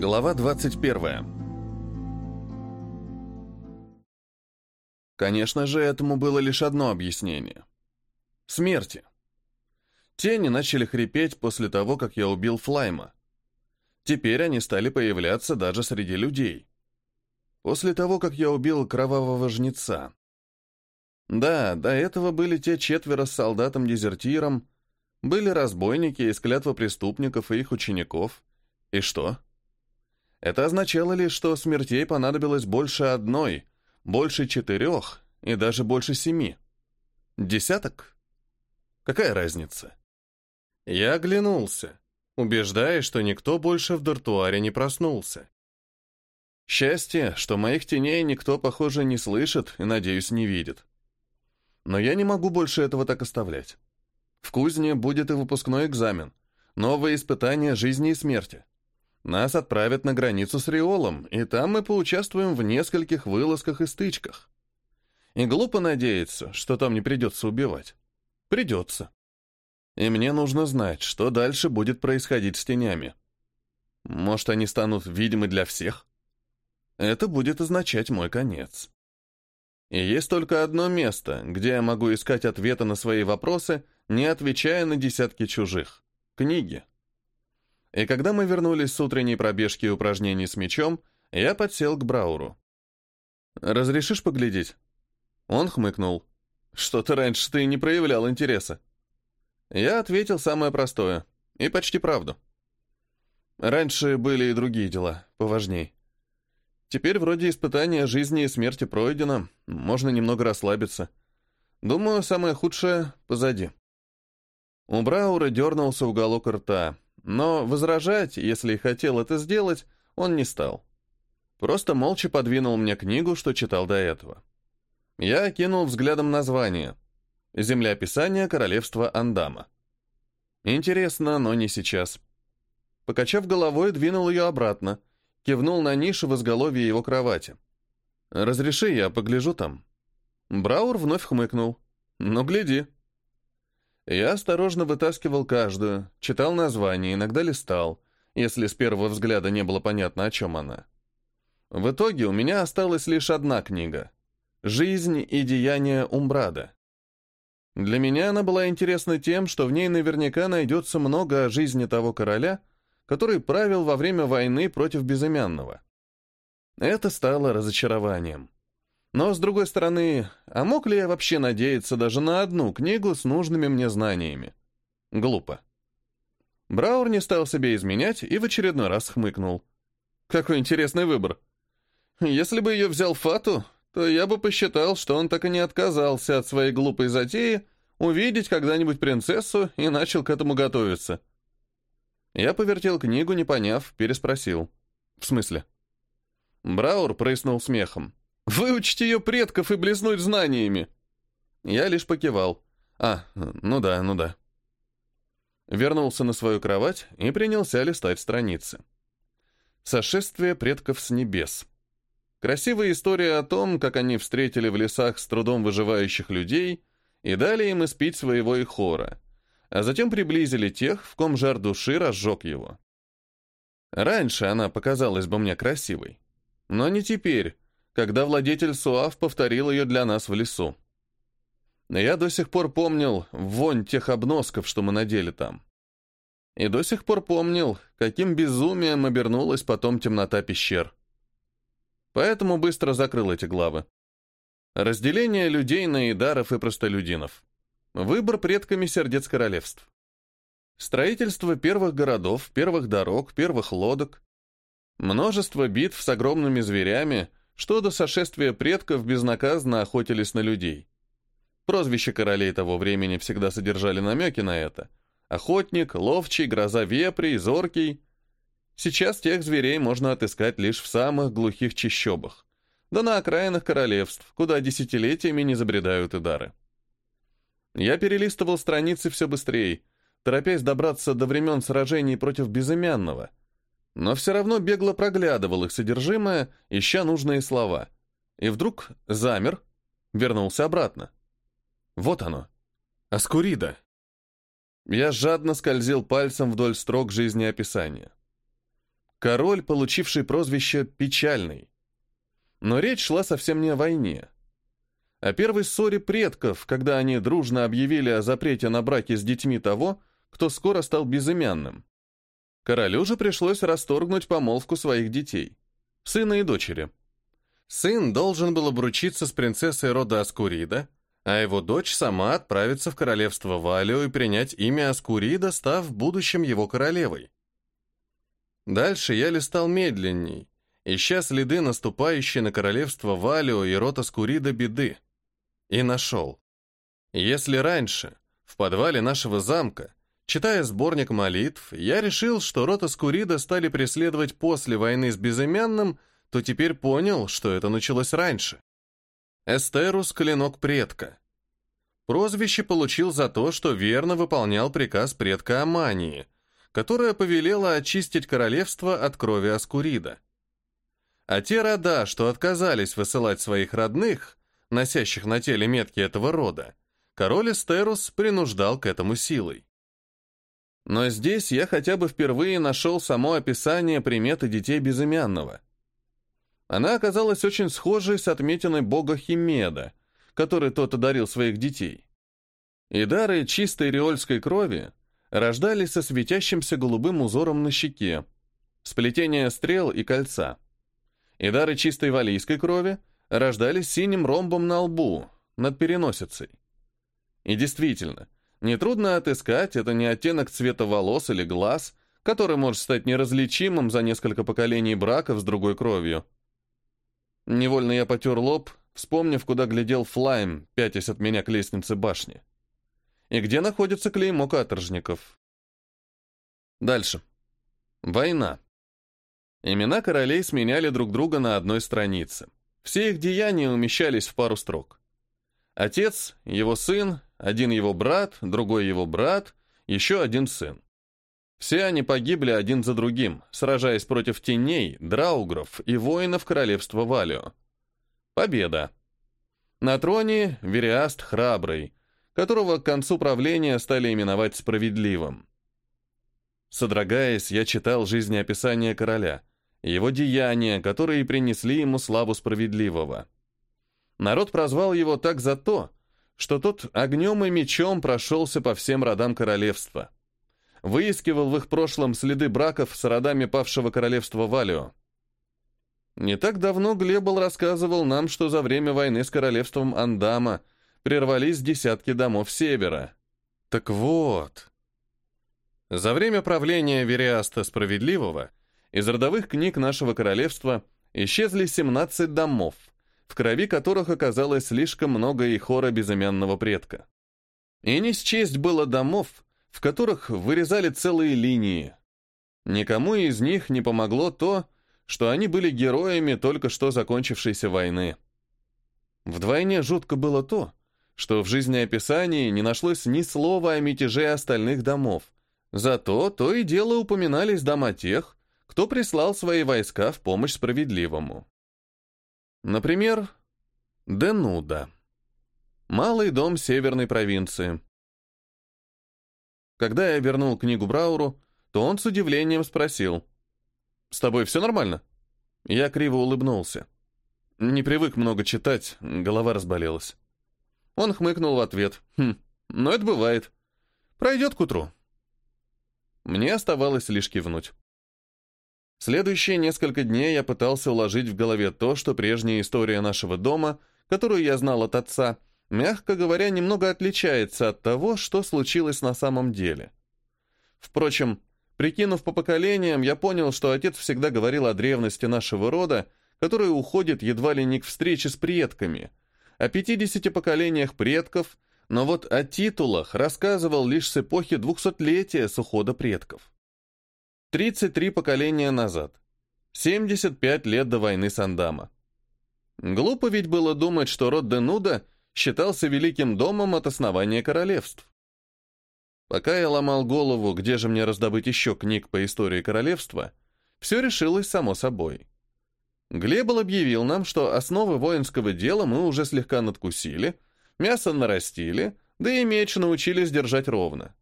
Глава 21. Конечно же, этому было лишь одно объяснение. Смерти. Тени начали хрипеть после того, как я убил Флайма. Теперь они стали появляться даже среди людей. После того, как я убил кровавого жнеца. Да, до этого были те четверо с солдатом-дезертиром, были разбойники из клятва преступников и их учеников. И что? Это означало лишь, что смертей понадобилось больше одной, больше четырех и даже больше семи. Десяток? Какая разница? Я оглянулся, убеждаясь, что никто больше в дартуаре не проснулся. Счастье, что моих теней никто, похоже, не слышит и, надеюсь, не видит. Но я не могу больше этого так оставлять. В кузне будет и выпускной экзамен, новые испытания жизни и смерти. Нас отправят на границу с Риолом, и там мы поучаствуем в нескольких вылазках и стычках. И глупо надеяться, что там не придется убивать. Придется. И мне нужно знать, что дальше будет происходить с тенями. Может, они станут видимы для всех? Это будет означать мой конец. И есть только одно место, где я могу искать ответы на свои вопросы, не отвечая на десятки чужих. Книги. И когда мы вернулись с утренней пробежки и упражнений с мячом, я подсел к Брауру. «Разрешишь поглядеть?» Он хмыкнул. «Что-то раньше ты не проявлял интереса». Я ответил самое простое. И почти правду. Раньше были и другие дела, поважней. Теперь вроде испытания жизни и смерти пройдено, можно немного расслабиться. Думаю, самое худшее позади. У Браура дернулся уголок рта, но возражать, если и хотел это сделать, он не стал. Просто молча подвинул мне книгу, что читал до этого. Я окинул взглядом название. «Землеописание королевства Андама». Интересно, но не сейчас. Покачав головой, двинул ее обратно, кивнул на нишу в изголовье его кровати. «Разреши, я погляжу там». Браур вновь хмыкнул. «Ну, гляди». Я осторожно вытаскивал каждую, читал название, иногда листал, если с первого взгляда не было понятно, о чем она. В итоге у меня осталась лишь одна книга «Жизнь и деяния Умбрада». Для меня она была интересна тем, что в ней наверняка найдется много о жизни того короля, который правил во время войны против безымянного. Это стало разочарованием. Но, с другой стороны, а мог ли я вообще надеяться даже на одну книгу с нужными мне знаниями? Глупо. Браур не стал себе изменять и в очередной раз хмыкнул. Какой интересный выбор. Если бы ее взял Фату, то я бы посчитал, что он так и не отказался от своей глупой затеи увидеть когда-нибудь принцессу и начал к этому готовиться. Я повертел книгу, не поняв, переспросил. «В смысле?» Браур прыснул смехом. Выучить ее предков и блеснуть знаниями. Я лишь покивал. А, ну да, ну да. Вернулся на свою кровать и принялся листать страницы. Сошествие предков с небес. Красивая история о том, как они встретили в лесах с трудом выживающих людей и дали им испить своего ихора, а затем приблизили тех, в ком жар души разжег его. Раньше она показалась бы мне красивой, но не теперь, когда владетель Суав повторил ее для нас в лесу. Я до сих пор помнил вонь тех обносков, что мы надели там. И до сих пор помнил, каким безумием обернулась потом темнота пещер. Поэтому быстро закрыл эти главы. Разделение людей на идаров и простолюдинов. Выбор предками сердец королевств. Строительство первых городов, первых дорог, первых лодок. Множество битв с огромными зверями, что до сошествия предков безнаказанно охотились на людей. Прозвища королей того времени всегда содержали намеки на это. Охотник, ловчий, гроза вепрей, зоркий. Сейчас тех зверей можно отыскать лишь в самых глухих чащобах, да на окраинах королевств, куда десятилетиями не забредают и дары. Я перелистывал страницы все быстрее, торопясь добраться до времен сражений против безымянного — но все равно бегло проглядывал их содержимое, ища нужные слова. И вдруг замер, вернулся обратно. Вот оно. Аскурида. Я жадно скользил пальцем вдоль строк жизнеописания. Король, получивший прозвище «Печальный». Но речь шла совсем не о войне. О первой ссоре предков, когда они дружно объявили о запрете на браки с детьми того, кто скоро стал безымянным. Королю же пришлось расторгнуть помолвку своих детей, сына и дочери. Сын должен был обручиться с принцессой рода Аскурида, а его дочь сама отправиться в королевство Валио и принять имя Аскурида, став в будущем его королевой. Дальше я листал медленней, ища следы наступающей на королевство Валио и род Аскурида беды. И нашел. Если раньше, в подвале нашего замка, читая сборник молитв, я решил, что рота Скурида стали преследовать после войны с Безымянным, то теперь понял, что это началось раньше. Эстерус — клинок предка. Прозвище получил за то, что верно выполнял приказ предка Амании, которая повелела очистить королевство от крови Аскурида. А те рода, что отказались высылать своих родных, носящих на теле метки этого рода, король Эстерус принуждал к этому силой. Но здесь я хотя бы впервые нашел само описание приметы детей безымянного. Она оказалась очень схожей с отметиной бога Химеда, который тот одарил своих детей. И дары чистой риольской крови рождались со светящимся голубым узором на щеке, сплетение стрел и кольца. И дары чистой валийской крови рождались синим ромбом на лбу, над переносицей. И действительно, нетрудно отыскать, это не оттенок цвета волос или глаз, который может стать неразличимым за несколько поколений браков с другой кровью. Невольно я потер лоб, вспомнив, куда глядел Флайм, пятясь от меня к лестнице башни. И где находится клеймо каторжников. Дальше. Война. Имена королей сменяли друг друга на одной странице. Все их деяния умещались в пару строк. Отец, его сын, один его брат, другой его брат, еще один сын. Все они погибли один за другим, сражаясь против теней, драугров и воинов королевства Валио. Победа. На троне Вериаст Храбрый, которого к концу правления стали именовать Справедливым. Содрогаясь, я читал жизнеописание короля, его деяния, которые принесли ему славу справедливого. Народ прозвал его так за то, что тот огнем и мечом прошелся по всем родам королевства. Выискивал в их прошлом следы браков с родами павшего королевства Валио. Не так давно Глебл рассказывал нам, что за время войны с королевством Андама прервались десятки домов севера. Так вот... За время правления Вериаста Справедливого из родовых книг нашего королевства исчезли 17 домов, в крови которых оказалось слишком много и хора безымянного предка. И не счесть было домов, в которых вырезали целые линии. Никому из них не помогло то, что они были героями только что закончившейся войны. Вдвойне жутко было то, что в жизнеописании не нашлось ни слова о мятеже остальных домов, зато то и дело упоминались дома тех, кто прислал свои войска в помощь справедливому. Например, Денуда. Малый дом северной провинции. Когда я вернул книгу Брауру, то он с удивлением спросил. «С тобой все нормально?» Я криво улыбнулся. Не привык много читать, голова разболелась. Он хмыкнул в ответ. «Хм, но это бывает. Пройдет к утру». Мне оставалось лишь кивнуть. Следующие несколько дней я пытался уложить в голове то, что прежняя история нашего дома, которую я знал от отца, мягко говоря, немного отличается от того, что случилось на самом деле. Впрочем, прикинув по поколениям, я понял, что отец всегда говорил о древности нашего рода, который уходит едва ли не к встрече с предками, о 50 поколениях предков, но вот о титулах рассказывал лишь с эпохи двухсотлетия с ухода предков. 33 поколения назад. 75 лет до войны с Андама. Глупо ведь было думать, что род Денуда считался великим домом от основания королевств. Пока я ломал голову, где же мне раздобыть еще книг по истории королевства, все решилось само собой. Глебл объявил нам, что основы воинского дела мы уже слегка надкусили, мясо нарастили, да и меч научились держать ровно.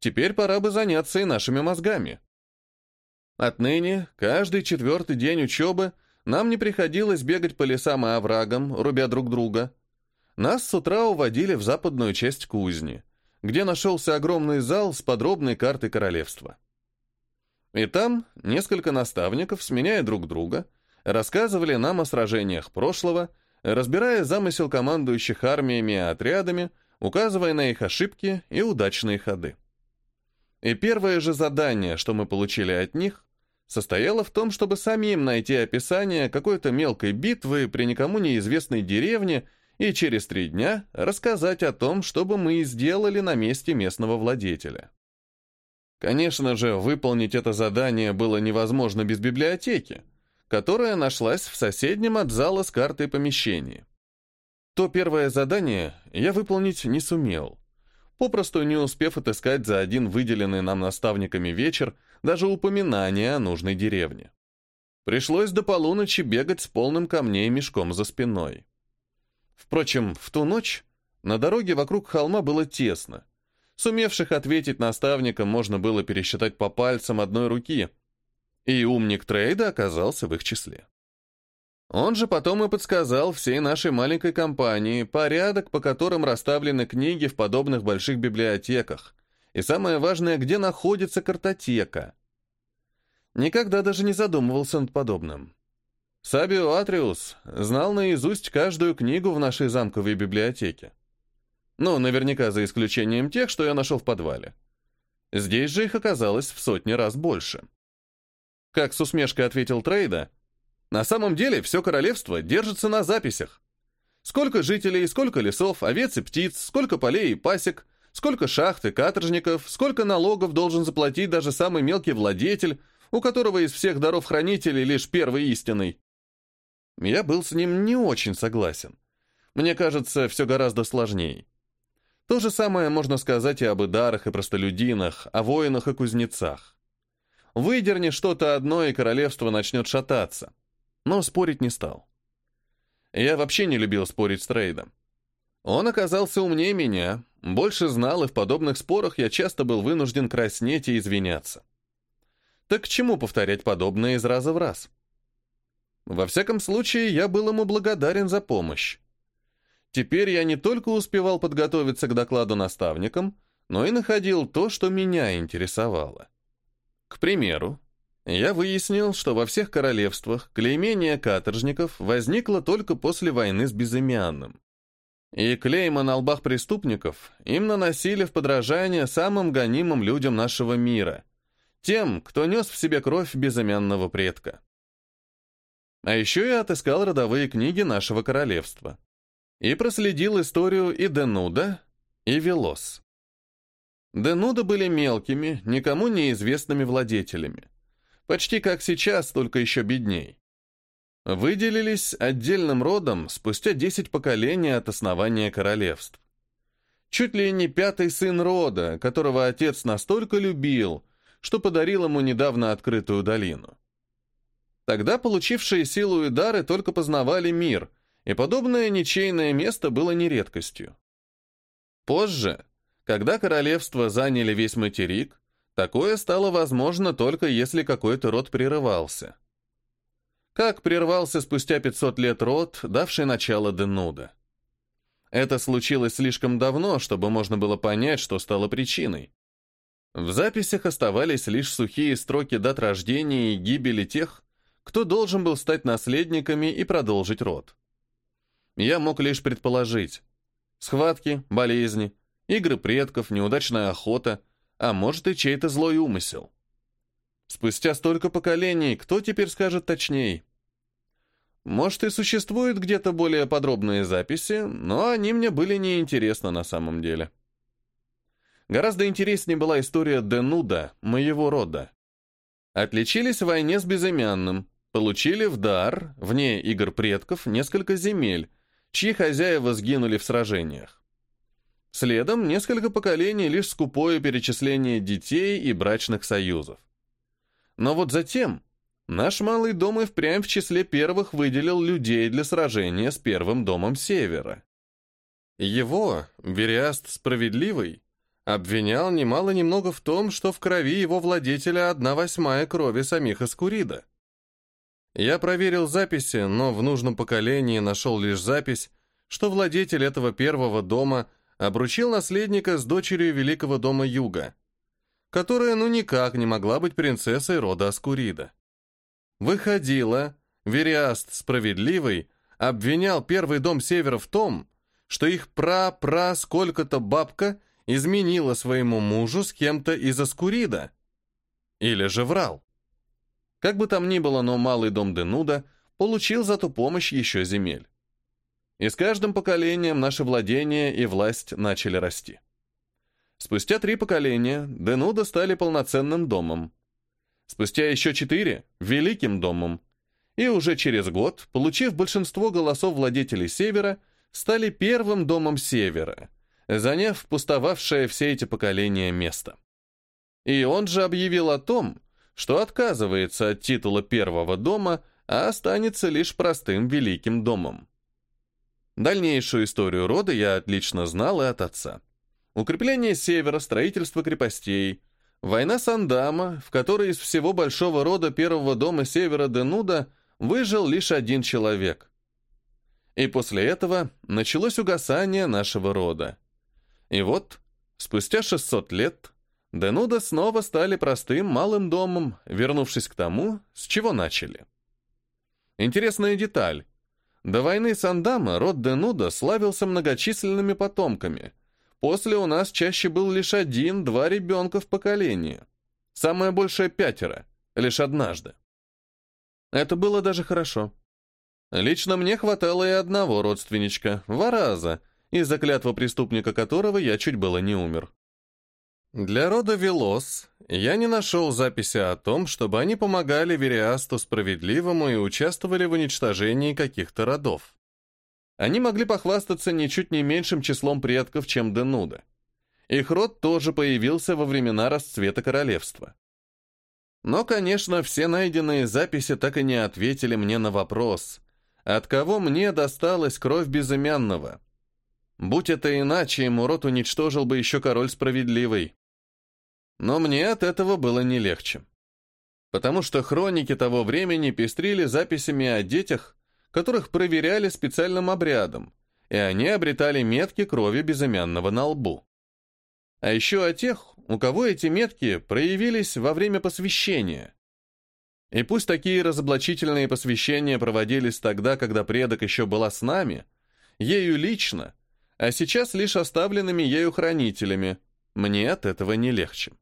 Теперь пора бы заняться и нашими мозгами. Отныне, каждый четвертый день учебы, нам не приходилось бегать по лесам и оврагам, рубя друг друга. Нас с утра уводили в западную часть кузни, где нашелся огромный зал с подробной картой королевства. И там несколько наставников, сменяя друг друга, рассказывали нам о сражениях прошлого, разбирая замысел командующих армиями и отрядами, указывая на их ошибки и удачные ходы. И первое же задание, что мы получили от них, состояло в том, чтобы самим найти описание какой-то мелкой битвы при никому неизвестной деревне и через три дня рассказать о том, что бы мы сделали на месте местного владетеля. Конечно же, выполнить это задание было невозможно без библиотеки, которая нашлась в соседнем от зала с картой помещении. То первое задание я выполнить не сумел, попросту не успев отыскать за один выделенный нам наставниками вечер даже упоминание о нужной деревне. Пришлось до полуночи бегать с полным камней мешком за спиной. Впрочем, в ту ночь на дороге вокруг холма было тесно. Сумевших ответить наставникам можно было пересчитать по пальцам одной руки, и умник трейда оказался в их числе. Он же потом и подсказал всей нашей маленькой компании порядок, по которым расставлены книги в подобных больших библиотеках, и самое важное, где находится картотека. Никогда даже не задумывался над подобным. Сабио Атриус знал наизусть каждую книгу в нашей замковой библиотеке. Ну, наверняка за исключением тех, что я нашел в подвале. Здесь же их оказалось в сотни раз больше. Как с усмешкой ответил Трейда, на самом деле все королевство держится на записях. Сколько жителей, сколько лесов, овец и птиц, сколько полей и пасек, сколько шахт и каторжников, сколько налогов должен заплатить даже самый мелкий владетель, у которого из всех даров хранителей лишь первый истинный. Я был с ним не очень согласен. Мне кажется, все гораздо сложнее. То же самое можно сказать и об идарах и простолюдинах, о воинах и кузнецах. Выдерни что-то одно, и королевство начнет шататься. Но спорить не стал. Я вообще не любил спорить с Трейдом. Он оказался умнее меня, больше знал, и в подобных спорах я часто был вынужден краснеть и извиняться. Так к чему повторять подобное из раза в раз? Во всяком случае, я был ему благодарен за помощь. Теперь я не только успевал подготовиться к докладу наставникам, но и находил то, что меня интересовало. К примеру, я выяснил, что во всех королевствах клеймение каторжников возникло только после войны с безымянным. И клейма на лбах преступников им наносили в подражание самым гонимым людям нашего мира, тем, кто нес в себе кровь безымянного предка. А еще я отыскал родовые книги нашего королевства и проследил историю и Денуда, и Велос. Денуда были мелкими, никому неизвестными владетелями. Почти как сейчас, только еще бедней. Выделились отдельным родом спустя 10 поколений от основания королевств. Чуть ли не пятый сын рода, которого отец настолько любил, что подарил ему недавно открытую долину. Тогда получившие силу и дары только познавали мир, и подобное ничейное место было не редкостью. Позже, когда королевства заняли весь материк, такое стало возможно только если какой-то род прерывался. Как прервался спустя 500 лет род, давший начало Денуда. Это случилось слишком давно, чтобы можно было понять, что стало причиной. В записях оставались лишь сухие строки дат рождения и гибели тех, кто должен был стать наследниками и продолжить род. Я мог лишь предположить. Схватки, болезни, игры предков, неудачная охота, а может и чей-то злой умысел. Спустя столько поколений, кто теперь скажет точнее? Может и существуют где-то более подробные записи, но они мне были неинтересны на самом деле. Гораздо интереснее была история Денуда, моего рода. Отличились в войне с безымянным, получили в дар, вне игр предков, несколько земель, чьи хозяева сгинули в сражениях. Следом несколько поколений лишь скупое перечисление детей и брачных союзов. Но вот затем наш малый дом и впрямь в числе первых выделил людей для сражения с первым домом Севера. Его, Вериаст Справедливый, обвинял немало-немного в том, что в крови его владетеля одна восьмая крови самих Аскурида. Я проверил записи, но в нужном поколении нашел лишь запись, что владетель этого первого дома обручил наследника с дочерью великого дома Юга, которая ну никак не могла быть принцессой рода Аскурида. Выходило, Вериаст Справедливый обвинял первый дом Севера в том, что их пра-пра сколько-то бабка изменила своему мужу с кем-то из Аскурида. Или же врал. Как бы там ни было, но малый дом Денуда получил за ту помощь еще земель. И с каждым поколением наши владения и власть начали расти. Спустя три поколения Денуда стали полноценным домом. Спустя еще четыре – великим домом. И уже через год, получив большинство голосов владетелей Севера, стали первым домом Севера, заняв пустовавшее все эти поколения место. И он же объявил о том, что отказывается от титула первого дома, а останется лишь простым великим домом. Дальнейшую историю рода я отлично знал и от отца. Укрепление севера, строительство крепостей, война Сандама, в которой из всего большого рода первого дома севера Денуда выжил лишь один человек. И после этого началось угасание нашего рода. И вот, спустя 600 лет, Денуда снова стали простым малым домом, вернувшись к тому, с чего начали. Интересная деталь. До войны Сандама род Денуда славился многочисленными потомками. После у нас чаще был лишь один-два ребенка в поколении. Самое большее пятеро, лишь однажды. Это было даже хорошо. Лично мне хватало и одного родственничка, Вараза, из-за клятва преступника которого я чуть было не умер. Для рода Велос я не нашел записи о том, чтобы они помогали Вериасту Справедливому и участвовали в уничтожении каких-то родов. Они могли похвастаться ничуть не меньшим числом предков, чем Денуда. Их род тоже появился во времена расцвета королевства. Но, конечно, все найденные записи так и не ответили мне на вопрос, от кого мне досталась кровь безымянного. Будь это иначе, ему род уничтожил бы еще король справедливый. Но мне от этого было не легче. Потому что хроники того времени пестрили записями о детях, которых проверяли специальным обрядом, и они обретали метки крови безымянного на лбу. А еще о тех, у кого эти метки проявились во время посвящения. И пусть такие разоблачительные посвящения проводились тогда, когда предок еще была с нами, ею лично, а сейчас лишь оставленными ею хранителями, мне от этого не легче.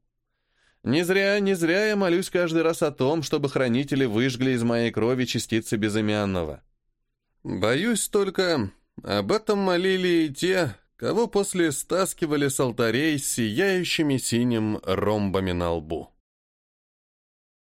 Не зря, не зря я молюсь каждый раз о том, чтобы хранители выжгли из моей крови частицы безымянного. Боюсь только, об этом молили и те, кого после стаскивали с алтарей с сияющими синим ромбами на лбу.